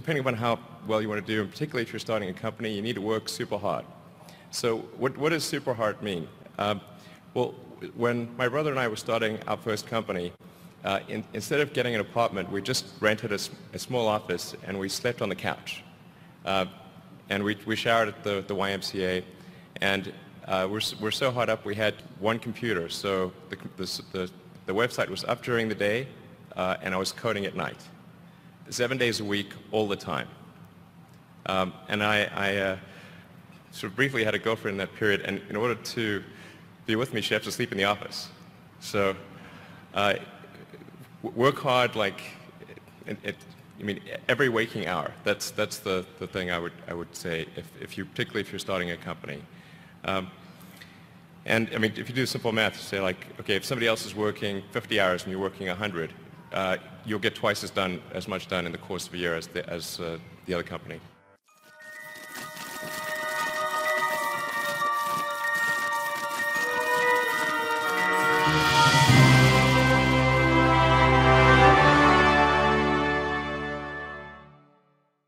depending upon how well you want to do, and particularly if you're starting a company, you need to work super hard. So what, what does super hard mean? Um, well, when my brother and I were starting our first company, uh, in, instead of getting an apartment, we just rented a, a, small office and we slept on the couch. Uh, and we, we showered at the, the YMCA. And uh, we're, we're so hot up, we had one computer. So the, the, the, the website was up during the day, uh, and I was coding at night. Seven days a week, all the time. Um, and I, I uh, sort of briefly had a girlfriend in that period, and in order to be with me, she had to sleep in the office. So uh, work hard like, it, it, I mean, every waking hour. That's, that's the, the thing I would, I would say, if, if you, particularly if you're starting a company. Um, and I mean, if you do simple math, say like, okay, if somebody else is working 50 hours and you're working 100, uh, you'll get twice as done, as much done in the course of a year as the, as, uh, the other company.